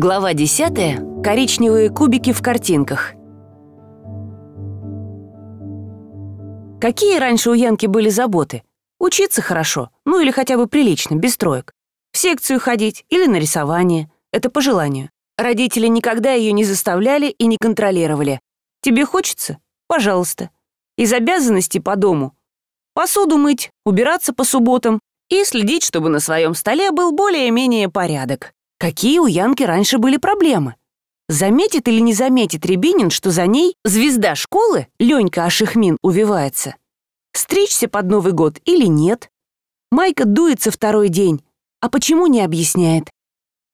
Глава 10. Коричневые кубики в картинках. Какие раньше у Янки были заботы? Учиться хорошо, ну или хотя бы прилично, без троек. В секцию ходить или на рисование. Это по желанию. Родители никогда ее не заставляли и не контролировали. Тебе хочется? Пожалуйста. Из обязанностей по дому. Посуду мыть, убираться по субботам и следить, чтобы на своем столе был более-менее порядок. Какие у Янки раньше были проблемы? Заметит или не заметит Рябинин, что за ней звезда школы, Ленька Ашихмин, увивается? Стричься под Новый год или нет? Майка дуется второй день, а почему не объясняет?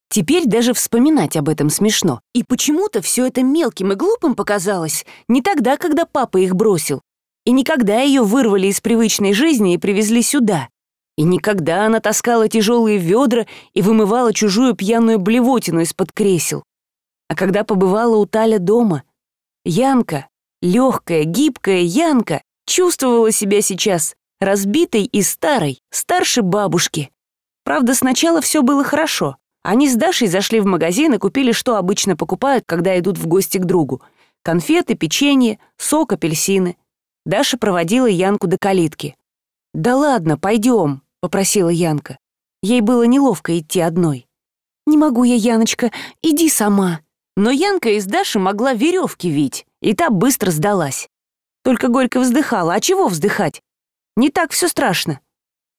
Теперь даже вспоминать об этом смешно. И почему-то все это мелким и глупым показалось не тогда, когда папа их бросил. И никогда ее вырвали из привычной жизни и привезли сюда. И никогда она таскала тяжелые ведра и вымывала чужую пьяную блевотину из-под кресел. А когда побывала у Таля дома, Янка, легкая, гибкая Янка, чувствовала себя сейчас разбитой и старой, старше бабушки. Правда, сначала все было хорошо. Они с Дашей зашли в магазин и купили, что обычно покупают, когда идут в гости к другу. Конфеты, печенье, сок, апельсины. Даша проводила Янку до калитки. «Да ладно, пойдем», попросила Янка. Ей было неловко идти одной. «Не могу я, Яночка, иди сама». Но Янка из Даши могла веревки вить, и та быстро сдалась. Только горько вздыхала. А чего вздыхать? Не так все страшно.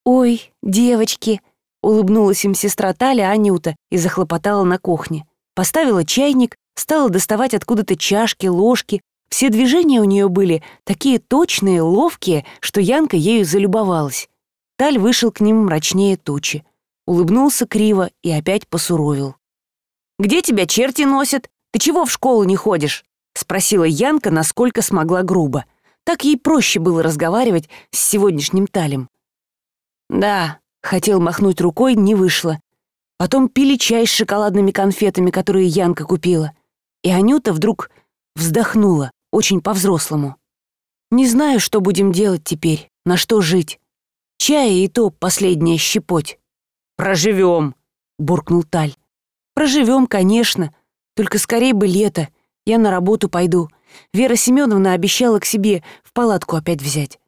«Ой, девочки!» — улыбнулась им сестра Таля Анюта и захлопотала на кухне. Поставила чайник, стала доставать откуда-то чашки, ложки. Все движения у нее были такие точные, ловкие, что Янка ею залюбовалась. Таль вышел к ним мрачнее тучи, улыбнулся криво и опять посуровил. «Где тебя черти носят? Ты чего в школу не ходишь?» — спросила Янка, насколько смогла грубо. Так ей проще было разговаривать с сегодняшним Талем. «Да», — хотел махнуть рукой, не вышло. Потом пили чай с шоколадными конфетами, которые Янка купила. И Анюта вдруг вздохнула, очень по-взрослому. «Не знаю, что будем делать теперь, на что жить. Чая и то последняя щепоть. «Проживем», — буркнул Таль. «Проживем, конечно. Только скорее бы лето. Я на работу пойду. Вера Семеновна обещала к себе в палатку опять взять».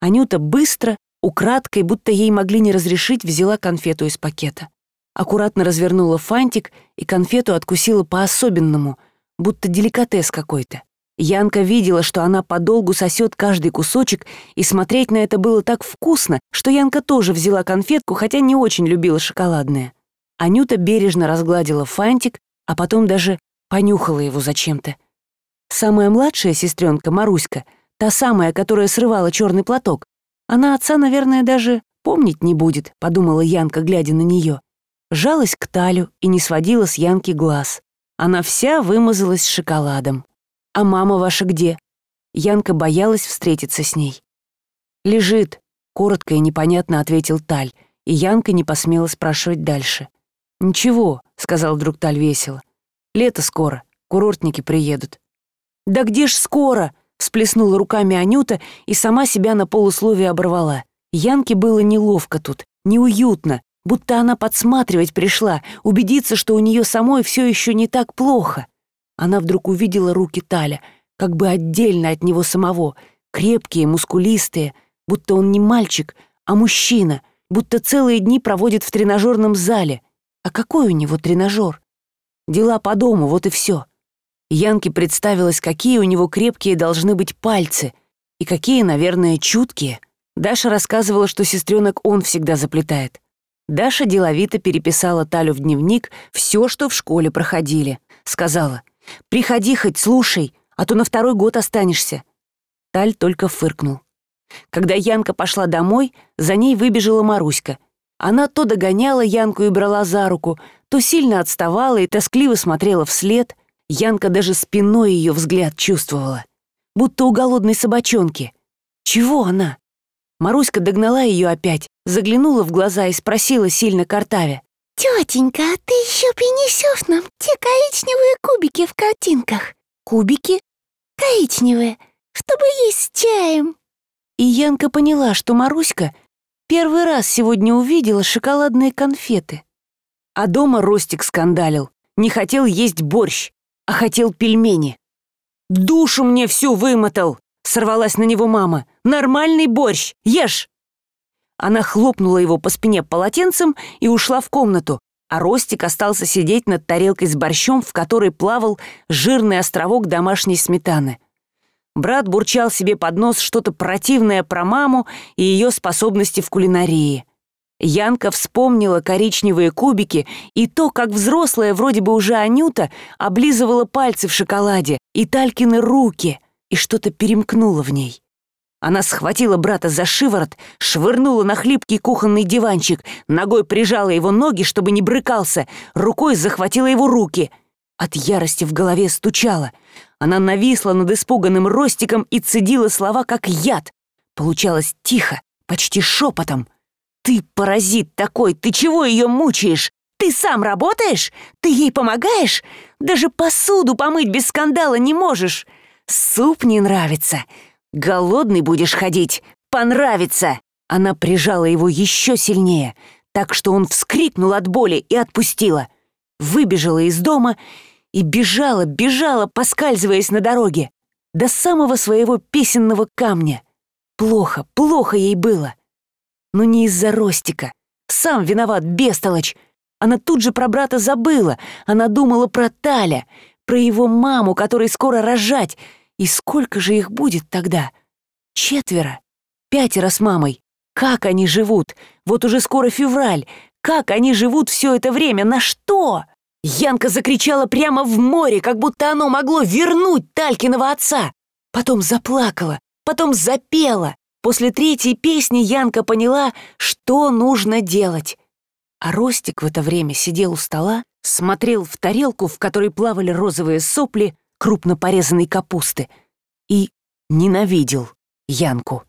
Анюта быстро, украдкой, будто ей могли не разрешить, взяла конфету из пакета. Аккуратно развернула фантик и конфету откусила по-особенному, будто деликатес какой-то. Янка видела, что она подолгу сосет каждый кусочек, и смотреть на это было так вкусно, что Янка тоже взяла конфетку, хотя не очень любила шоколадное. Анюта бережно разгладила фантик, а потом даже понюхала его зачем-то. Самая младшая сестренка Маруська, та самая, которая срывала черный платок, она отца, наверное, даже помнить не будет, подумала Янка, глядя на нее. Жалась к Талю и не сводила с Янки глаз. Она вся вымазалась шоколадом. «А мама ваша где?» Янка боялась встретиться с ней. «Лежит», — коротко и непонятно ответил Таль, и Янка не посмела спрашивать дальше. «Ничего», — сказал друг Таль весело. «Лето скоро, курортники приедут». «Да где ж скоро?» — всплеснула руками Анюта и сама себя на полусловие оборвала. Янке было неловко тут, неуютно, будто она подсматривать пришла, убедиться, что у нее самой все еще не так плохо. Она вдруг увидела руки Таля, как бы отдельно от него самого, крепкие, мускулистые, будто он не мальчик, а мужчина, будто целые дни проводит в тренажерном зале. А какой у него тренажер? Дела по дому, вот и все. Янке представилось, какие у него крепкие должны быть пальцы, и какие, наверное, чуткие. Даша рассказывала, что сестренок он всегда заплетает. Даша деловито переписала Талю в дневник все, что в школе проходили. Сказала, Приходи хоть, слушай, а то на второй год останешься». Таль только фыркнул. Когда Янка пошла домой, за ней выбежала Маруська. Она то догоняла Янку и брала за руку, то сильно отставала и тоскливо смотрела вслед. Янка даже спиной ее взгляд чувствовала. Будто у голодной собачонки. Чего она? Маруська догнала ее опять, заглянула в глаза и спросила сильно картавя. «Тетенька, а ты еще принесешь нам те коричневые кубики в картинках?» «Кубики?» «Коричневые, чтобы есть с чаем». И Янка поняла, что Маруська первый раз сегодня увидела шоколадные конфеты. А дома Ростик скандалил. не хотел есть борщ, а хотел пельмени. «Душу мне всю вымотал!» — сорвалась на него мама. «Нормальный борщ! Ешь!» Она хлопнула его по спине полотенцем и ушла в комнату, а Ростик остался сидеть над тарелкой с борщом, в которой плавал жирный островок домашней сметаны. Брат бурчал себе под нос что-то противное про маму и ее способности в кулинарии. Янка вспомнила коричневые кубики и то, как взрослая, вроде бы уже Анюта, облизывала пальцы в шоколаде и Талькины руки, и что-то перемкнуло в ней. Она схватила брата за шиворот, швырнула на хлипкий кухонный диванчик, ногой прижала его ноги, чтобы не брыкался, рукой захватила его руки. От ярости в голове стучала. Она нависла над испуганным Ростиком и цедила слова, как яд. Получалось тихо, почти шепотом — «Ты паразит такой, ты чего ее мучаешь? Ты сам работаешь? Ты ей помогаешь? Даже посуду помыть без скандала не можешь. Суп не нравится. Голодный будешь ходить. Понравится!» Она прижала его еще сильнее, так что он вскрикнул от боли и отпустила. Выбежала из дома и бежала, бежала, поскальзываясь на дороге. До самого своего песенного камня. Плохо, плохо ей было. Но не из-за Ростика. Сам виноват, бестолочь. Она тут же про брата забыла. Она думала про Таля, про его маму, которой скоро рожать. И сколько же их будет тогда? Четверо. Пятеро с мамой. Как они живут? Вот уже скоро февраль. Как они живут все это время? На что? Янка закричала прямо в море, как будто оно могло вернуть Талькиного отца. Потом заплакала, потом запела. После третьей песни Янка поняла, что нужно делать. А Ростик в это время сидел у стола, смотрел в тарелку, в которой плавали розовые сопли крупно порезанной капусты, и ненавидел Янку.